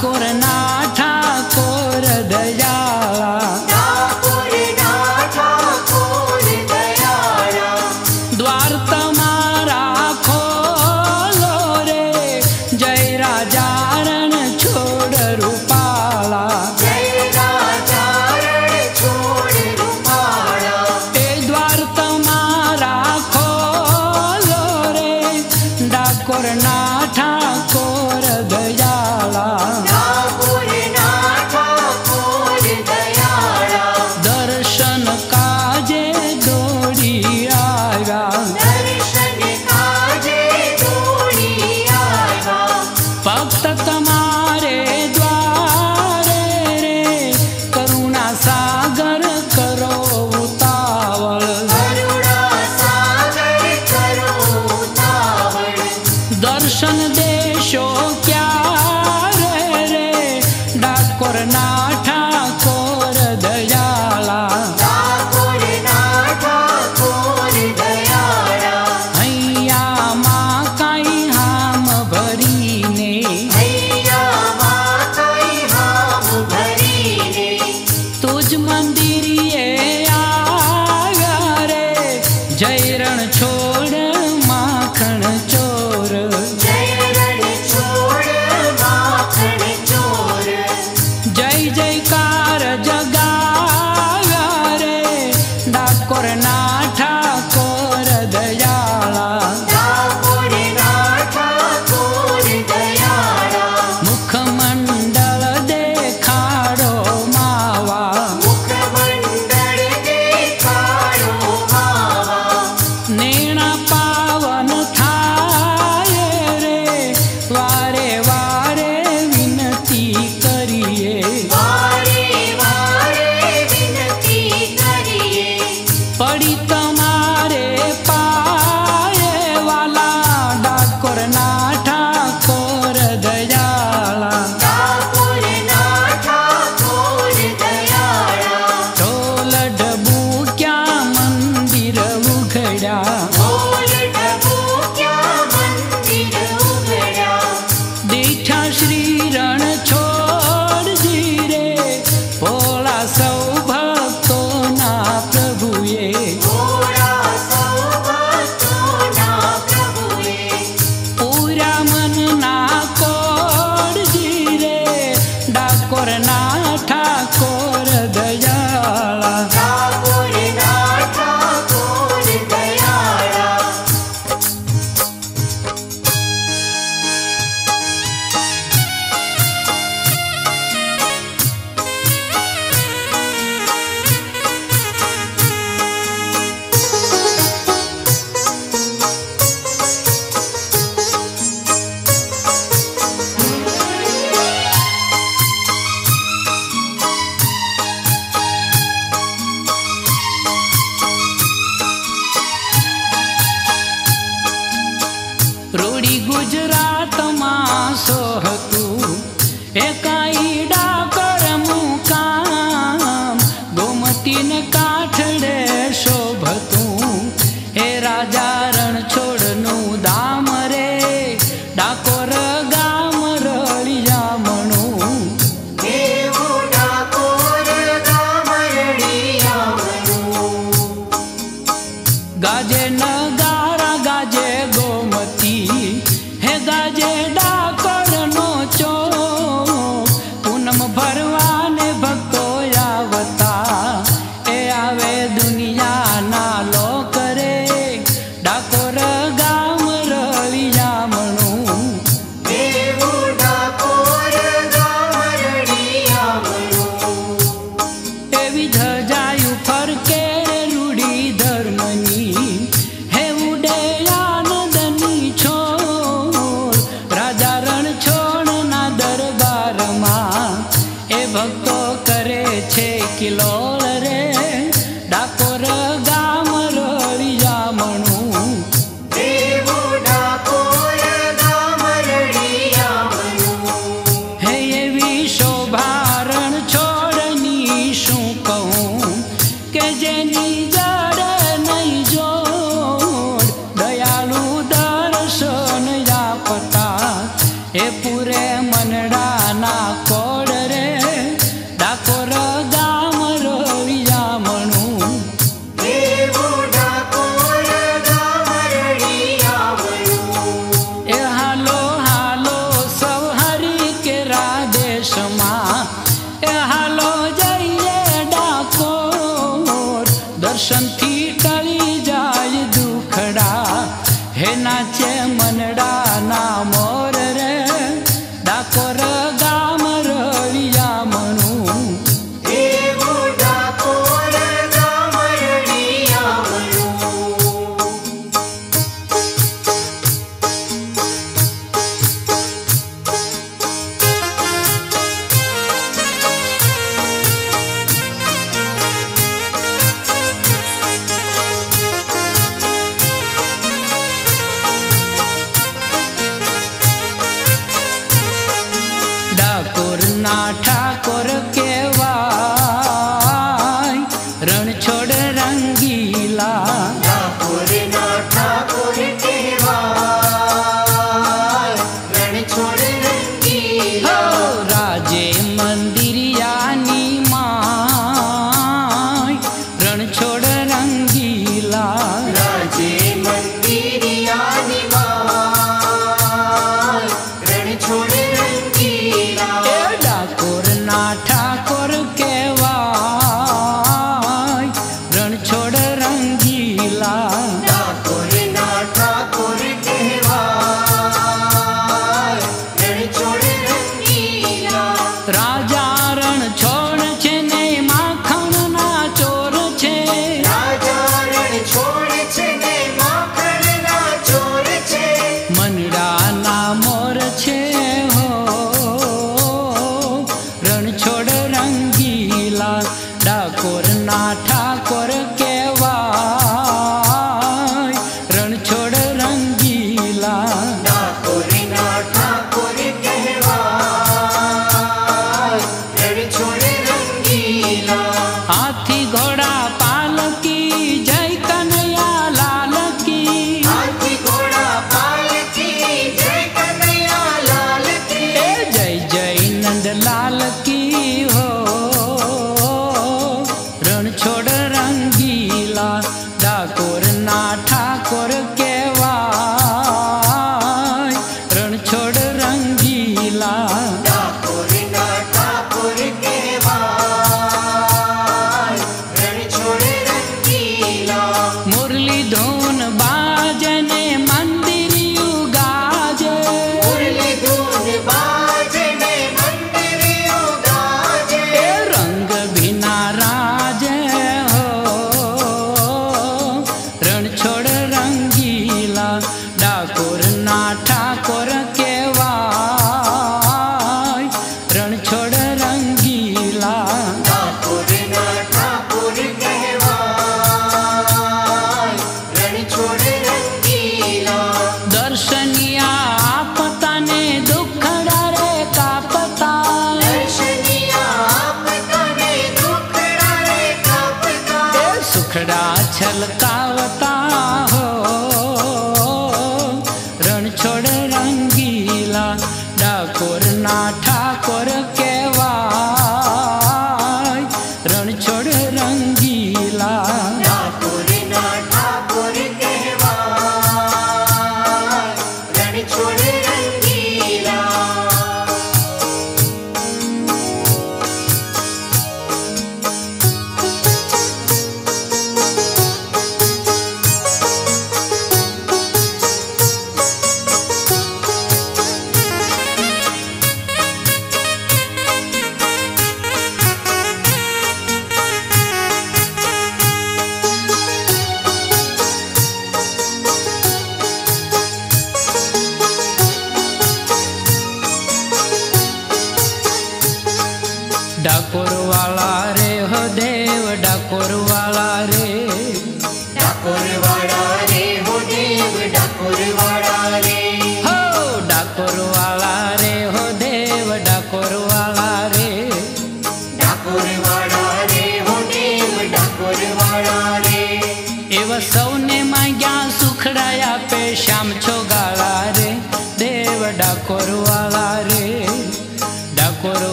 corona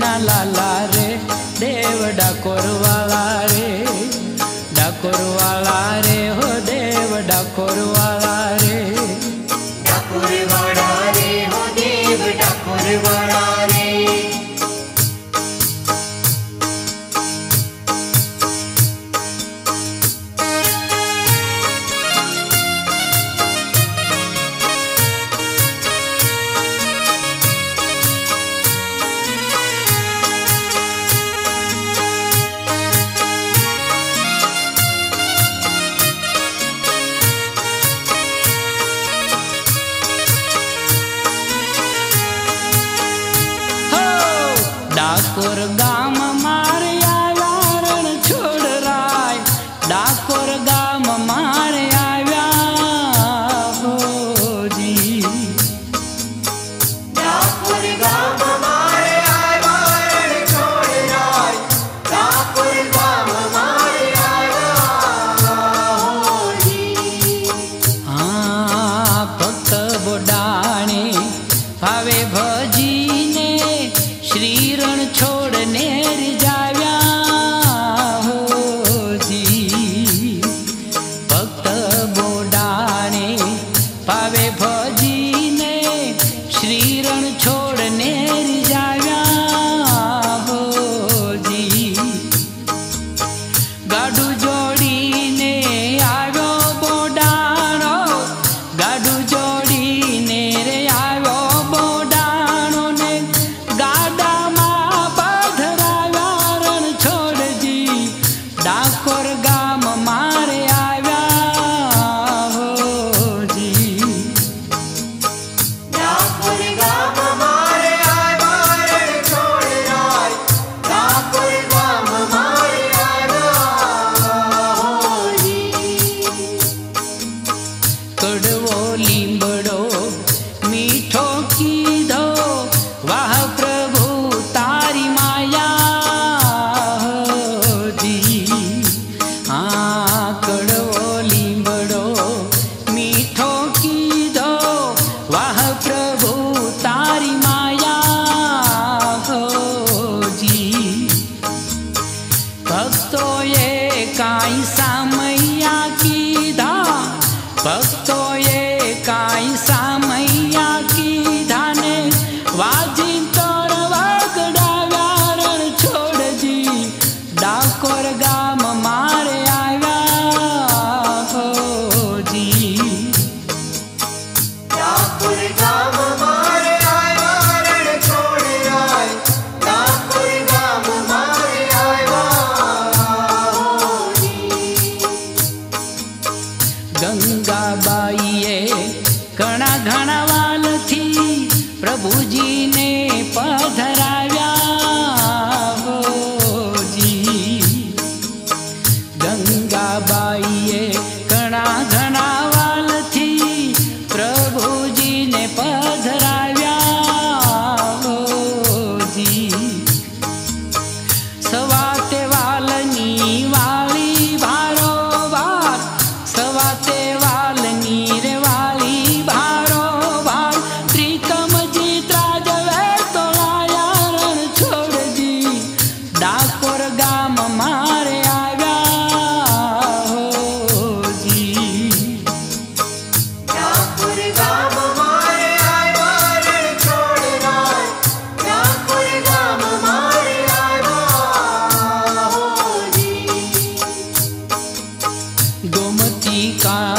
ના લાલા રે દેવ ડાકોરવાળા રે ડાકોરવાળા રે હો દેવ ડાકોરવાળા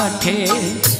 কাঠে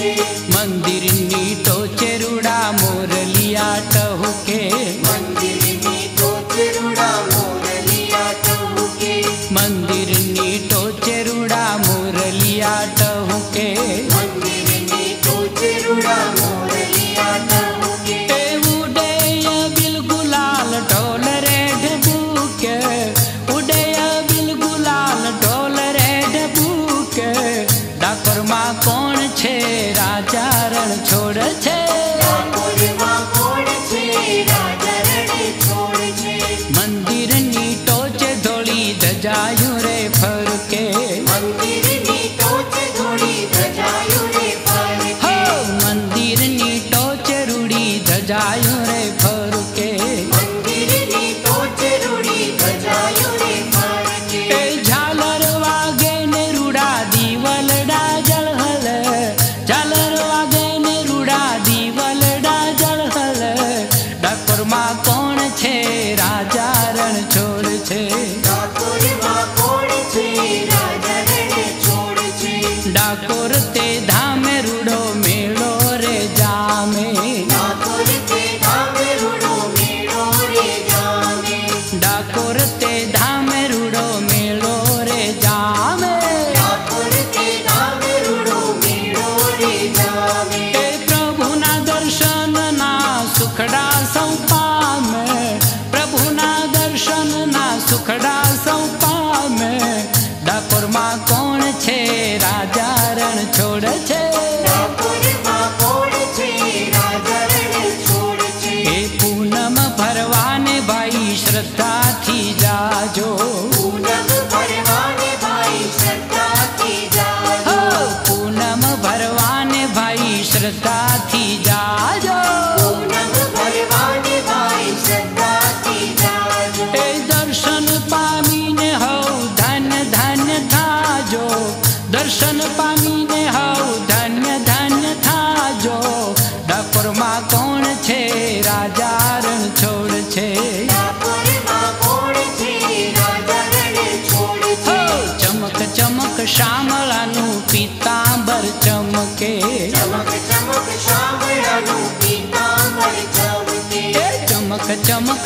છોડ श्रद्धा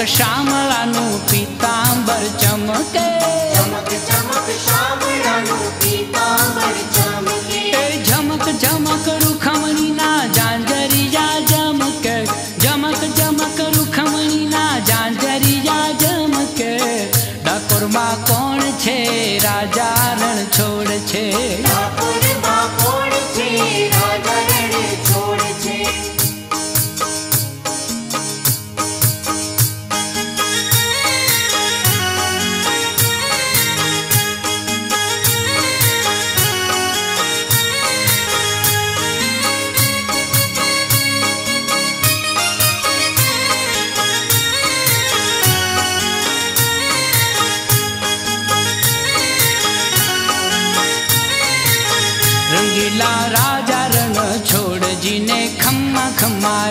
ચમક શામળાનું પીતાંબર ચમકે ચમક ચમક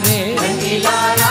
रे रंगीला रे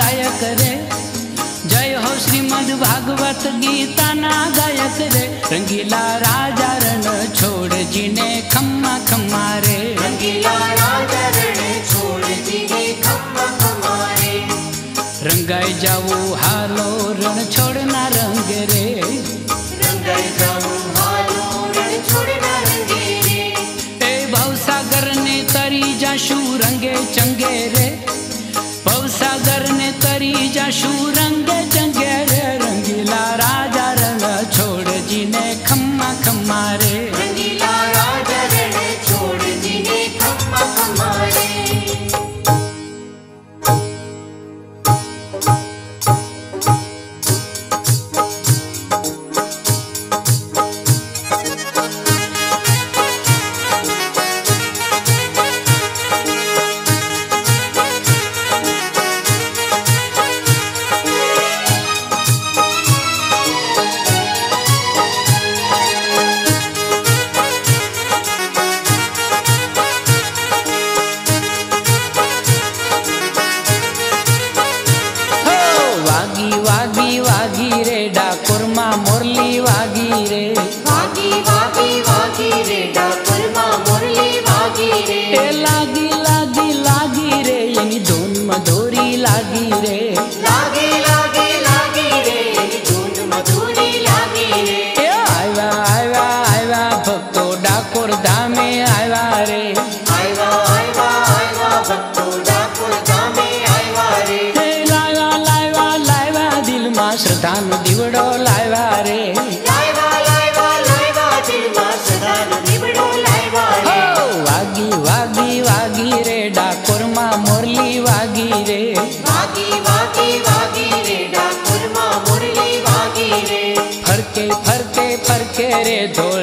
गाय करे जय हो श्रीमद भागवत गीता ना गायक रे। रंगीला राजा रण छोड़ जीने खम्मा खम्मा रे। रंगीला राजा रण छोड़ जीने खम्मा खम्मा रे। रंगाई जाओ हालो रण छोड़ना रंग रे। रंगाई जाओ हालो रण छोड़ना रंग रे। ए भवसागर ने तरी जाशू रंगे चंगे रे। शूरङ्ग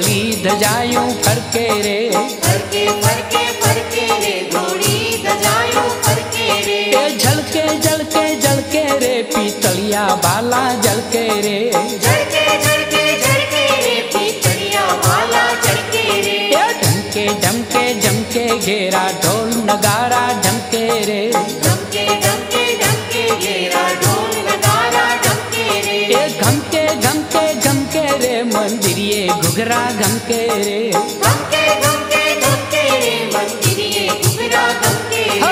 घोड़ी धजायूं फरके रे। फरके फरके फरके रे घोड़ी धजायूं फरके रे। झलके झलके झलके रे पीतलिया बाला झलके रे। झलके झलके झलके रे पीतलिया बाला झलके रे। ढमके ढमके झमके घेरा ढोल नगारा धमके रे। धमके धमके धमके रे मंदिरिये कुबरा धमके हो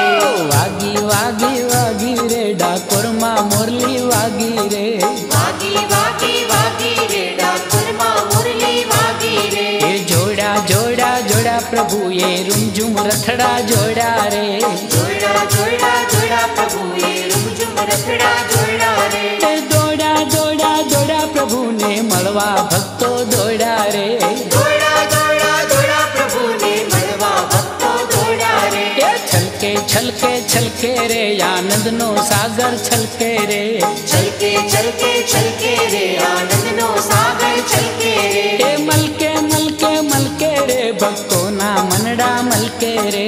वागी वागी वागी रे डाकोरमा मुरली वागी रे। वागी वागी वागी रे डाकोरमा मुरली वागी रे। ये जोड़ा जोड़ा जोड़ा प्रभु ये रुमझुम रथड़ा जोड़ा रे। जोड़ा जोड़ा जोड़ा प्रभु ये रुमझुम रथड़ा जोड़ा रे। दौड़ा दौड़ा दौड़ा प्रभु ने मलवा भक्त रे। घोड़ा घोड़ा घोड़ा प्रभु ने मरवा भक्तो घोड़ा रे। छलके छलके छलके रे आनंद नो सागर छलके रे। छलके छलके छलके रे आनंद नो सागर छलके रे। ए मलके मलके मलके रे भक्तो ना मनड़ा मलके रे।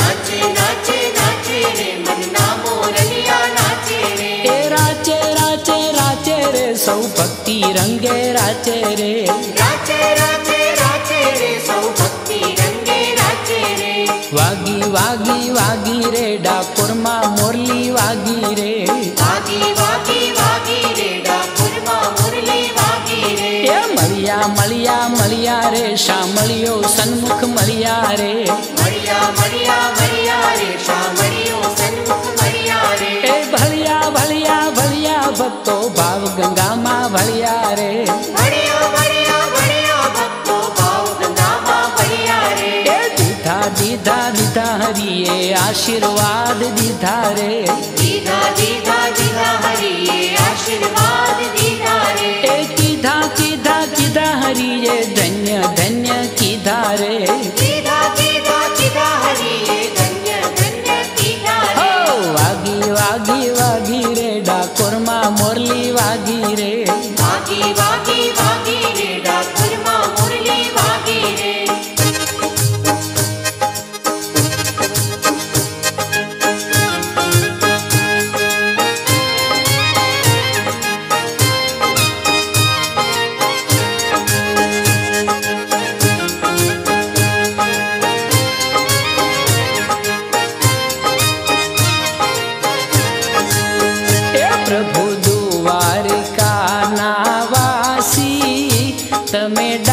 वागी डाकुर मा मुरली वागी वागी वागी वागी डाकुर मा मुरली वागी रे मलिया मलिया मलिया रे शामलियो सन्मुख मलिया रे मलिया मलिया हरिये आशीर्वाद दीधा रे। दीधा दीधा दीधा हरिये आशीर्वाद दीधा रे। ए कीधा कीधा कीधा हरिये धन्य धन्य कीधा रे। में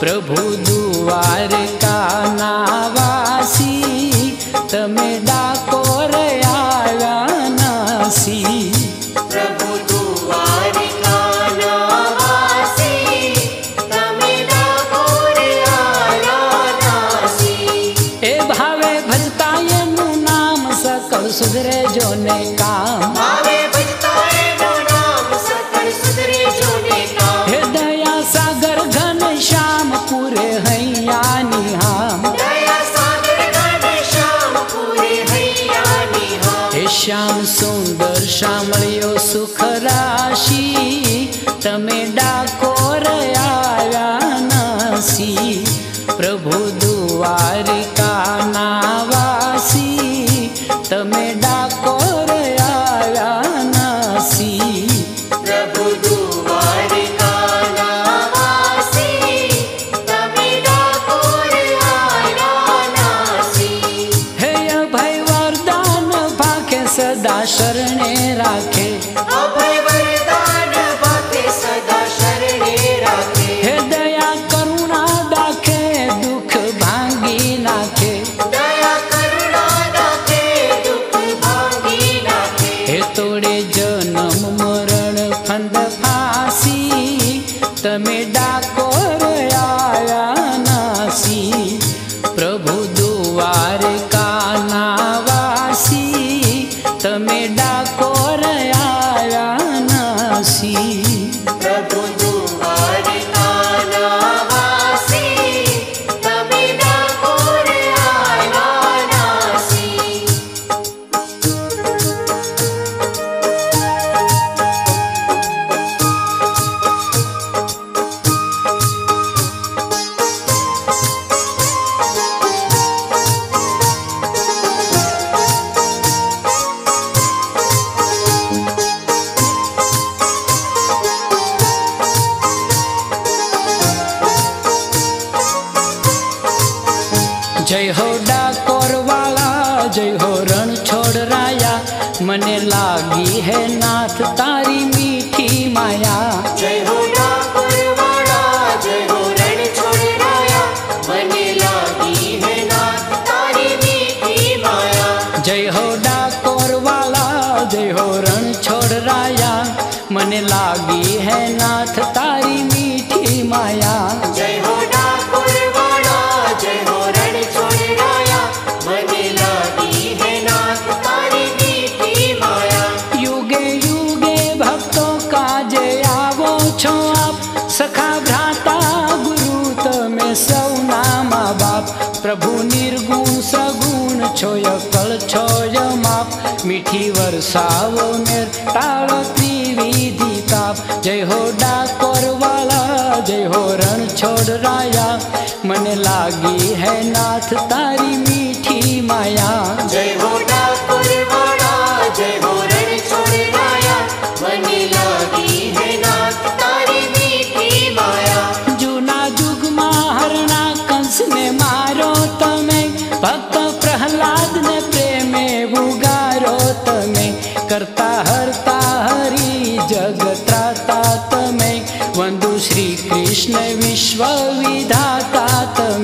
प्रभु दुआर का नाव प्रह्लादने प्रेमे उगारो तमे कर्ता हरता हरि जगता तमे। वन्दु श्रीकृष्ण विश्वविधाता तमे।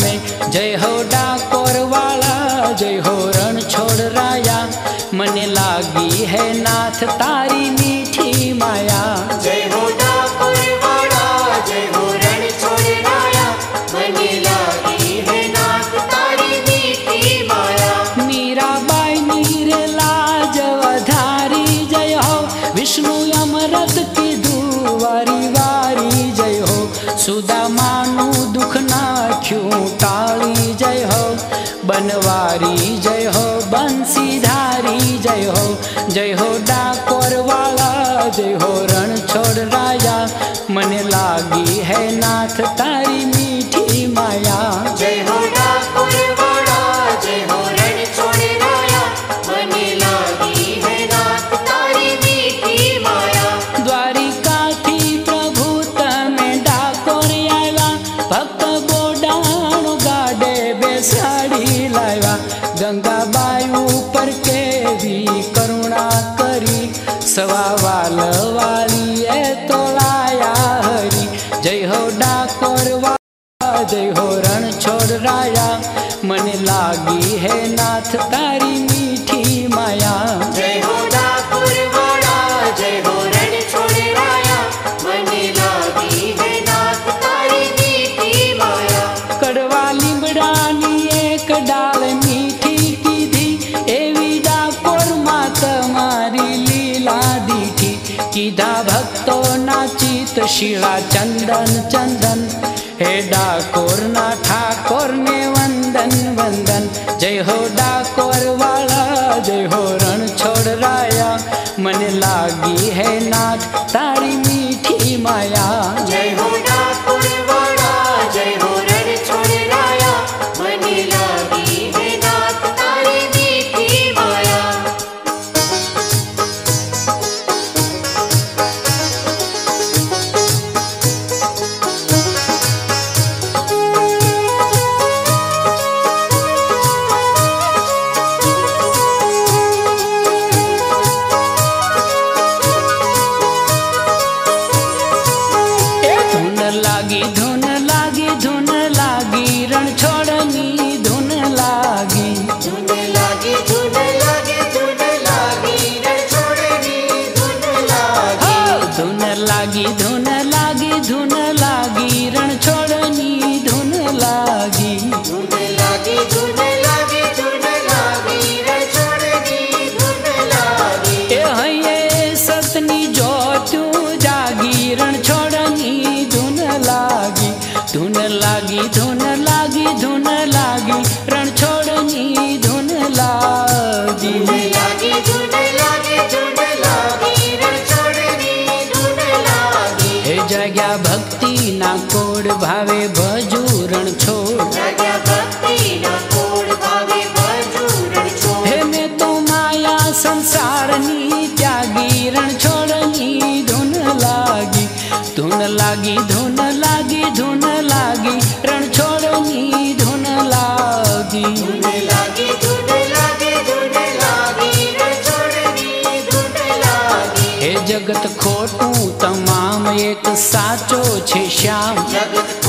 देहो दे हो रण छोड़ राया। मन लागी है नाथ तारी मीठी माया। जय हो एक डाल मीठी की थी एवी डाकोर मा तुम्हारी लीला दी थी भक्तों ना चित शिला चंदन चंदन। हे डाकोर ना ठाकोर ने वंदन वंदन। जय हो डाकोर वाला, जय हो रण छोड़ राया। मन लागी है नाथ, तारी मीठी माया। जय किरण छोड़नी धुन लागी। धुन लागी धुन लागी धुन लागी। रण छोड़नी धुन लागी। जगत खोटू तमाम एक साचो छे श्याम। जगत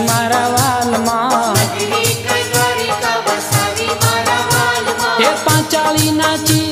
મારા વાલમાં એ પાંચાળી નાચી